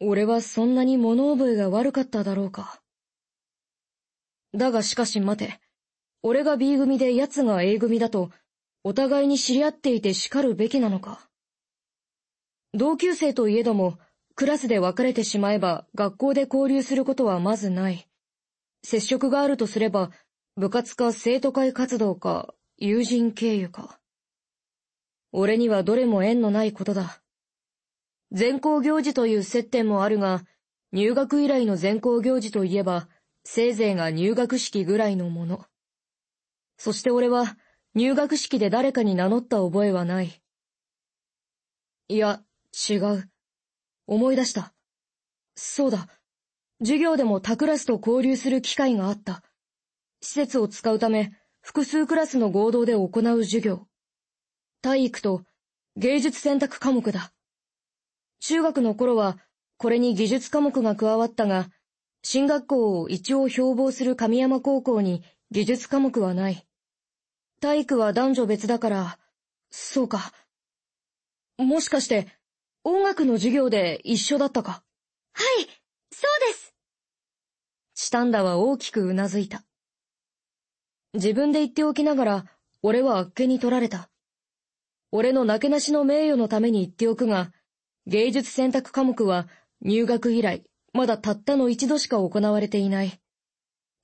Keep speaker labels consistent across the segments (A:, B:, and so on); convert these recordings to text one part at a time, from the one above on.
A: 俺はそんなに物覚えが悪かっただろうか。だがしかし待て。俺が B 組で奴が A 組だと、お互いに知り合っていて叱るべきなのか。同級生といえども、クラスで別れてしまえば学校で交流することはまずない。接触があるとすれば、部活か生徒会活動か、友人経由か。俺にはどれも縁のないことだ。全校行事という接点もあるが、入学以来の全校行事といえば、せいぜいが入学式ぐらいのもの。そして俺は、入学式で誰かに名乗った覚えはない。いや、違う。思い出した。そうだ。授業でも他クラスと交流する機会があった。施設を使うため、複数クラスの合同で行う授業。体育と芸術選択科目だ。中学の頃は、これに技術科目が加わったが、進学校を一応標榜する神山高校に技術科目はない。体育は男女別だから、そうか。もしかして、音楽の授業で一緒だったか？
B: はい、そうです。
A: チタンダは大きくうなずいた。自分で言っておきながら、俺はあっけに取られた。俺のなけなしの名誉のために言っておくが、芸術選択科目は入学以来、まだたったの一度しか行われていない。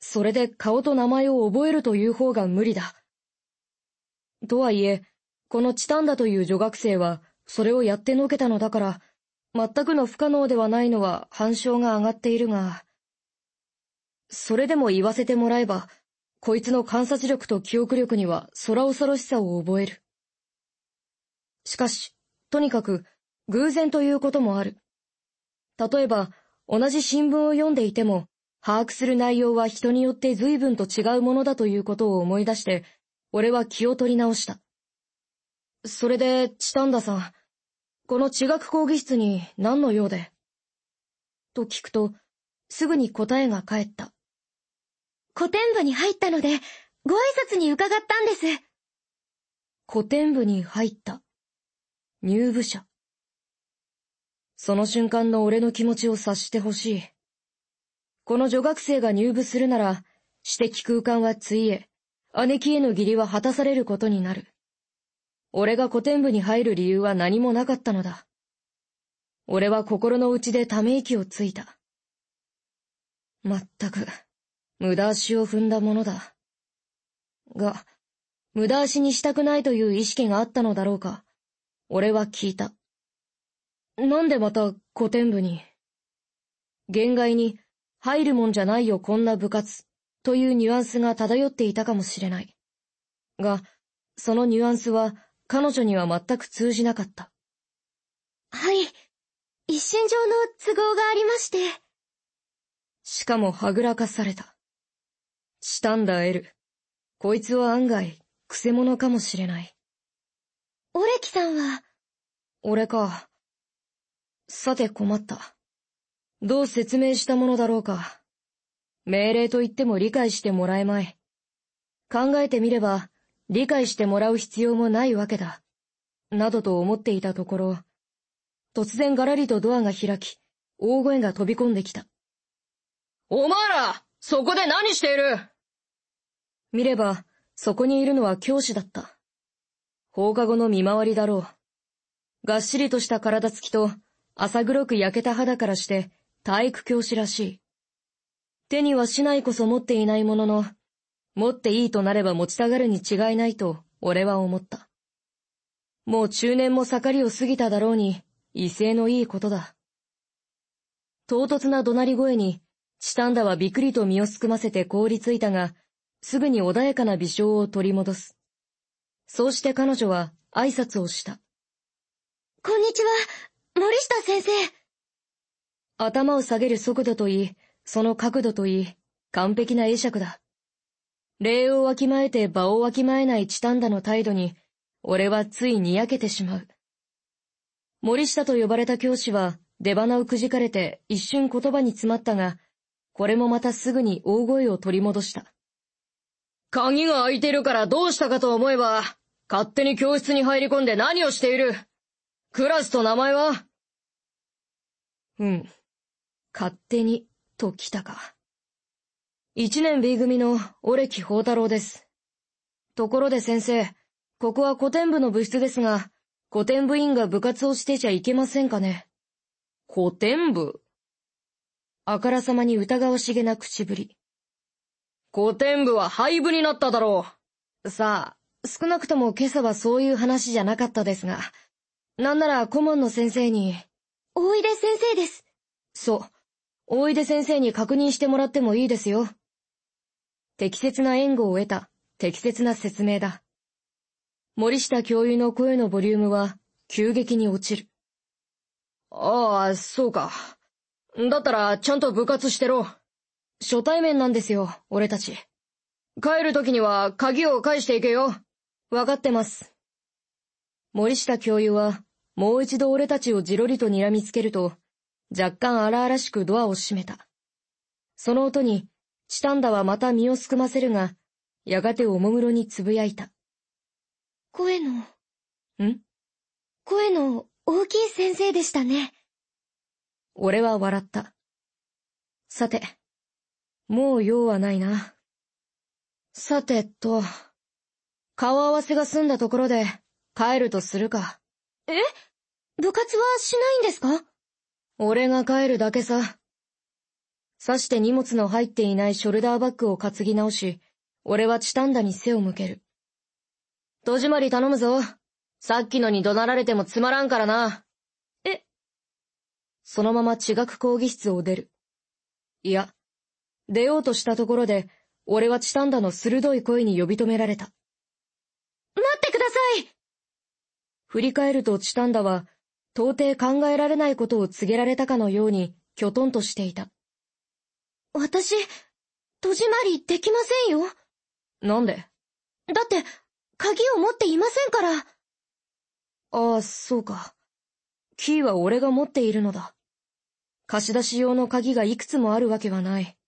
A: それで顔と名前を覚えるという方が無理だ。とはいえ、このチタンダという女学生は、それをやってのけたのだから、全くの不可能ではないのは反証が上がっているが、それでも言わせてもらえば、こいつの観察力と記憶力には空恐ろしさを覚える。しかし、とにかく、偶然ということもある。例えば、同じ新聞を読んでいても、把握する内容は人によって随分と違うものだということを思い出して、俺は気を取り直した。それで、チタンダさん、この地学講義室に何の用で？と聞くと、すぐに答えが返った。
B: 古典部に入ったので、ご挨拶に伺ったんです。
A: 古典部に入った。入部者。その瞬間の俺の気持ちを察してほしい。この女学生が入部するなら、私的空間はついえ、姉貴への義理は果たされることになる。俺が古典部に入る理由は何もなかったのだ。俺は心の内でため息をついた。まったく、無駄足を踏んだものだ。が、無駄足にしたくないという意識があったのだろうか。俺は聞いた。なんでまた古典部に？限界に入るもんじゃないよこんな部活というニュアンスが漂っていたかもしれない。が、そのニュアンスは彼女には全く通じなかった。
B: はい。一瞬上の都合がありまして。
A: しかもはぐらかされた。したんだエル。こいつは案外、くせ者かもしれない。
B: オレキさんは？
A: 俺か。さて困った。どう説明したものだろうか。命令と言っても理解してもらえまい。考えてみれば、理解してもらう必要もないわけだ。などと思っていたところ、突然ガラリとドアが開き、大声が飛び込んできた。
C: お前ら、そこで何している？
A: 見れば、そこにいるのは教師だった。放課後の見回りだろう。がっしりとした体つきと、浅黒く焼けた肌からして、体育教師らしい。手にはしないこそ持っていないものの、持っていいとなれば持ちたがるに違いないと、俺は思った。もう中年も盛りを過ぎただろうに、威勢のいいことだ。唐突な怒鳴り声に、チタンダはびくりと身をすくませて凍りついたが、すぐに穏やかな微笑を取り戻す。そうして彼女は挨拶をした。
B: こんにちは、森下先生。
A: 頭を下げる速度といい、その角度といい、完璧な会釈だ。礼をわきまえて場をわきまえないチタンダの態度に、俺はついにやけてしまう。森下と呼ばれた教師は、出花をくじかれて一瞬言葉に詰まったが、これもまたすぐに大声を取り戻した。
C: 鍵が開いてるからどうしたかと思えば、勝手に教室に入り込んで何をしているクラスと名前は？
A: うん。勝手に、と来たか。一年 B 組のオレキ宝太郎です。ところで先生、ここは古典部の部室ですが、古典部員が部活をしてちゃいけませんかね？
C: 古典部？
A: あからさまに疑わしげな口ぶり。
C: 古典部は廃部になっただろ
A: う。さあ、少なくとも今朝はそういう話じゃなかったですが、なんなら顧問の先生に、
B: 大出先生です。
A: そう。大出先生に確認してもらってもいいですよ。適切な援護を得た適切な説明だ。森下教諭の声のボリュームは急激に落ちる。
C: ああ、そうか。だったらちゃんと部活してろ。
A: 初対面なんですよ、俺たち。
C: 帰る時には鍵を返していけよ。
A: わかってます。森下教諭はもう一度俺たちをじろりと睨みつけると、若干荒々しくドアを閉めた。その音にチタンダはまた身をすくませるが、やがておもむろにつぶやいた。
B: 声の、
A: ん？
B: 声の大きい先生でしたね。
A: 俺は笑った。さて、もう用はないな。さてと、顔合わせが済んだところで帰るとするか。
B: え？部活はしないんですか？
A: 俺が帰るだけさ。刺して荷物の入っていないショルダーバッグを担ぎ直し、俺はチタンダに背を向ける。戸締まり頼むぞ。さっきのに怒鳴られてもつまらんからな。
B: え？
A: そのまま地学講義室を出る。いや、出ようとしたところで、俺はチタンダの鋭い声に呼び止められた。
B: 待ってください
A: 振り返るとチタンダは、到底考えられないことを告げられたかのように、きょとんとしていた。
B: 私、戸締まりできませんよ。
A: なんで？
B: だって、鍵を持っていませんから。
A: ああ、そうか。キーは俺が持っているのだ。貸し出し用の鍵がいくつもあるわけはない。